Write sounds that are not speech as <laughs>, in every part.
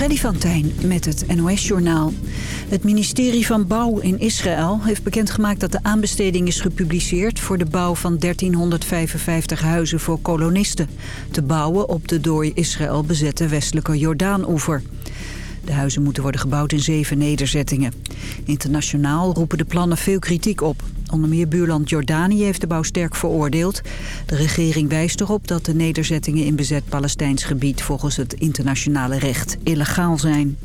Freddy van Tijn met het NOS-journaal. Het ministerie van Bouw in Israël heeft bekendgemaakt dat de aanbesteding is gepubliceerd... voor de bouw van 1355 huizen voor kolonisten. Te bouwen op de door Israël bezette westelijke Jordaan-oever. De huizen moeten worden gebouwd in zeven nederzettingen. Internationaal roepen de plannen veel kritiek op. Onder meer buurland Jordanië heeft de bouw sterk veroordeeld. De regering wijst erop dat de nederzettingen in bezet Palestijns gebied... volgens het internationale recht illegaal zijn.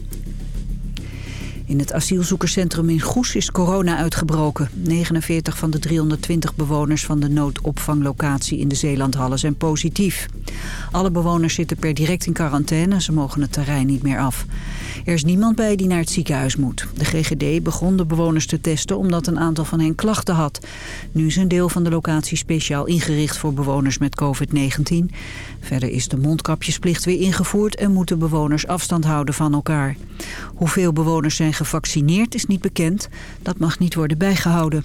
In het asielzoekerscentrum in Goes is corona uitgebroken. 49 van de 320 bewoners van de noodopvanglocatie in de Zeelandhallen zijn positief. Alle bewoners zitten per direct in quarantaine. Ze mogen het terrein niet meer af. Er is niemand bij die naar het ziekenhuis moet. De GGD begon de bewoners te testen omdat een aantal van hen klachten had. Nu is een deel van de locatie speciaal ingericht voor bewoners met COVID-19. Verder is de mondkapjesplicht weer ingevoerd en moeten bewoners afstand houden van elkaar. Hoeveel bewoners zijn gevaccineerd is niet bekend. Dat mag niet worden bijgehouden.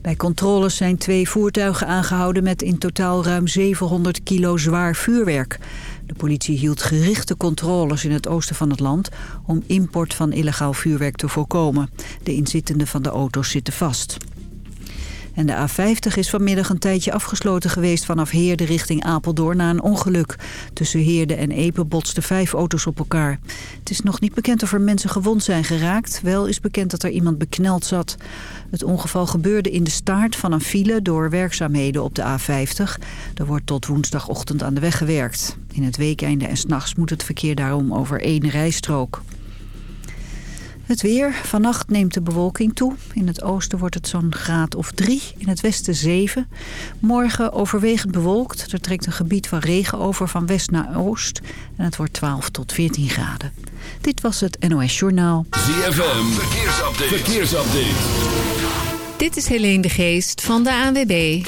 Bij controles zijn twee voertuigen aangehouden met in totaal ruim 700 kilo zwaar vuurwerk. De politie hield gerichte controles in het oosten van het land om import van illegaal vuurwerk te voorkomen. De inzittenden van de auto's zitten vast. En de A50 is vanmiddag een tijdje afgesloten geweest vanaf Heerde richting Apeldoorn na een ongeluk. Tussen Heerde en Epe botsten vijf auto's op elkaar. Het is nog niet bekend of er mensen gewond zijn geraakt. Wel is bekend dat er iemand bekneld zat. Het ongeval gebeurde in de staart van een file door werkzaamheden op de A50. Er wordt tot woensdagochtend aan de weg gewerkt. In het weekende en s'nachts moet het verkeer daarom over één rijstrook. Het weer. Vannacht neemt de bewolking toe. In het oosten wordt het zo'n graad of drie. In het westen zeven. Morgen overwegend bewolkt. Er trekt een gebied van regen over van west naar oost. En het wordt 12 tot 14 graden. Dit was het NOS Journaal. ZFM. Verkeersupdate. Verkeersupdate. Dit is Helene de Geest van de ANWB.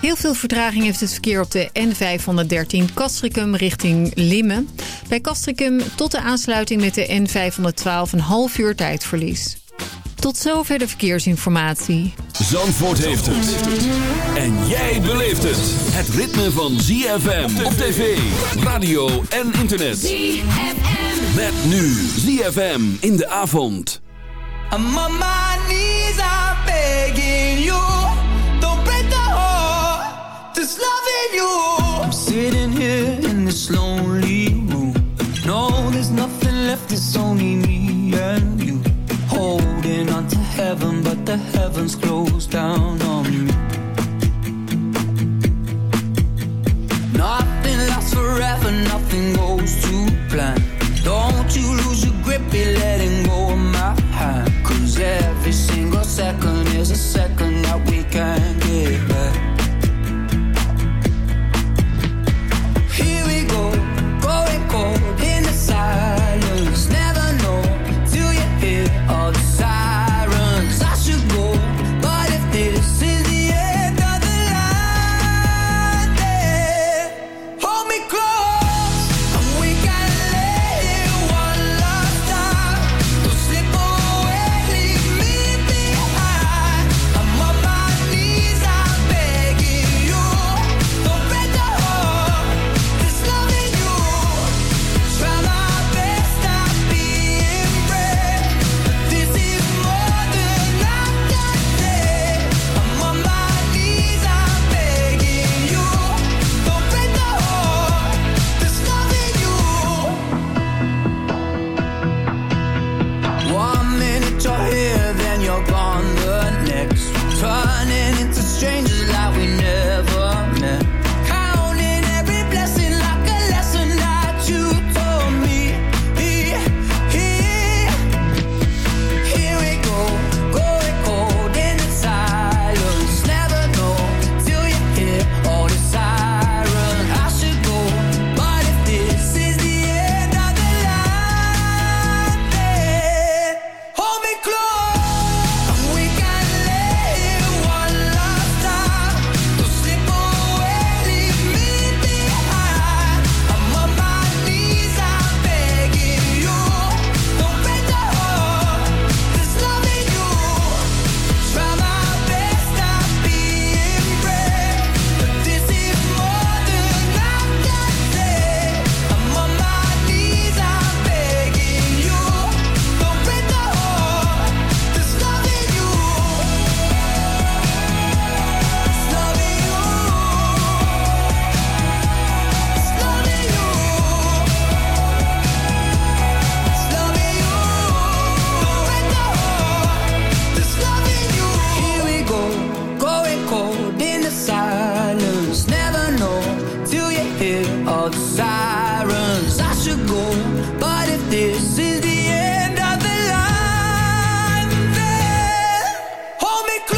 Heel veel vertraging heeft het verkeer op de N513 Castricum richting Limmen. Bij Castricum tot de aansluiting met de N512 een half uur tijdverlies. Tot zover de verkeersinformatie. Zandvoort heeft het. En jij beleeft het. Het ritme van ZFM op tv, radio en internet. ZFM. Met nu ZFM in de avond. I'm on my knees, I'm begging you. That's loving you. I'm sitting here in this lonely room. No, there's nothing left, it's only me and you. Holding on to heaven, but the heavens closed down on me. Nothing lasts forever, nothing goes to plan. Don't you lose your grip, be letting go of my hand. Cause every single second is a second that we can't get back. Make me close.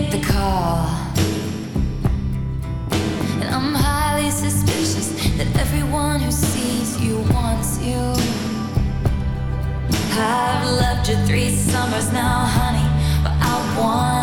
made the call. And I'm highly suspicious that everyone who sees you wants you. I've loved you three summers now, honey, but I want.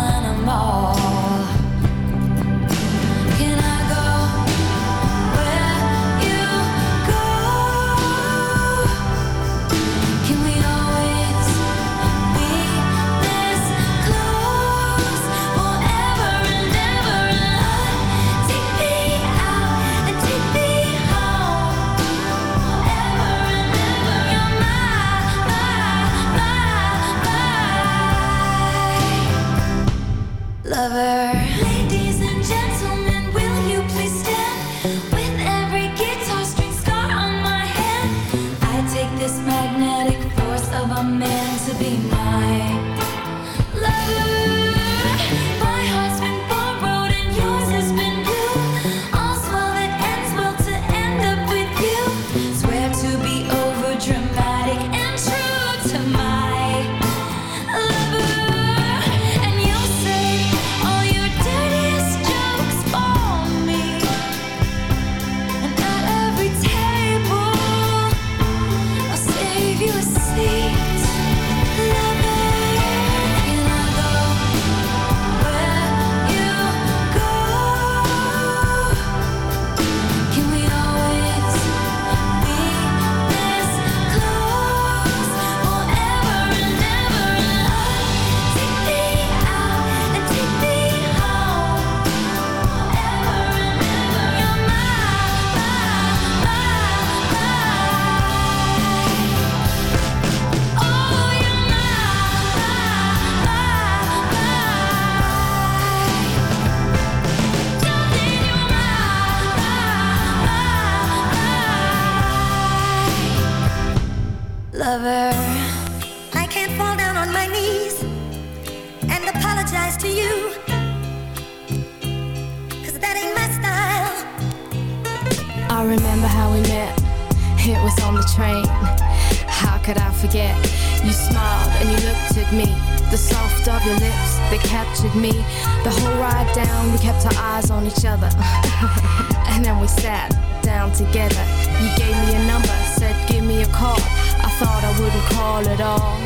each other. <laughs> and then we sat down together. You gave me a number, said give me a call. I thought I wouldn't call at all.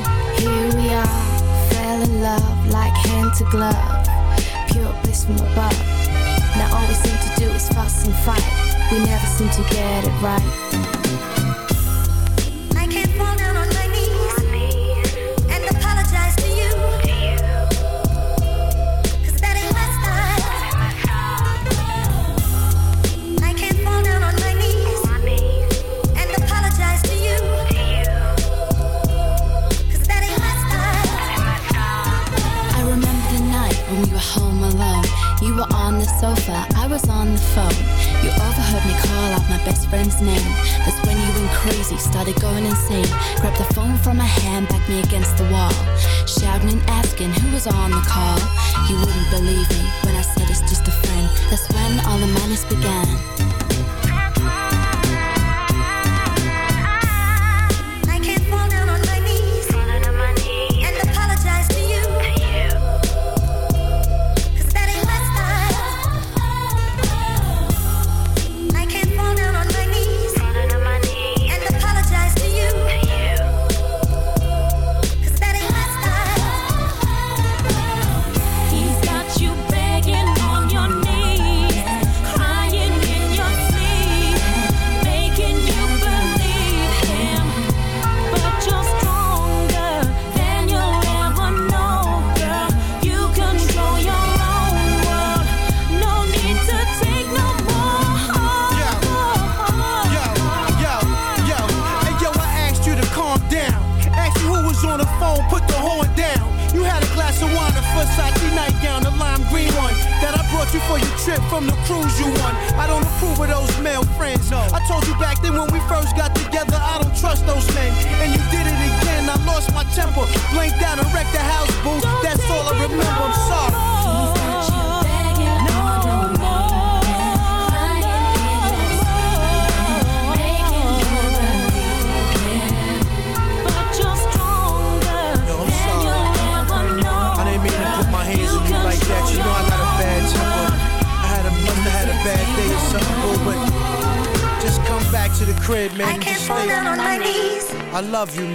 Here we are, fell in love like hand to glove. Pure bliss from above. Now all we seem to do is fuss and fight. We never seem to get it right. Love you,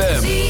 ZFM.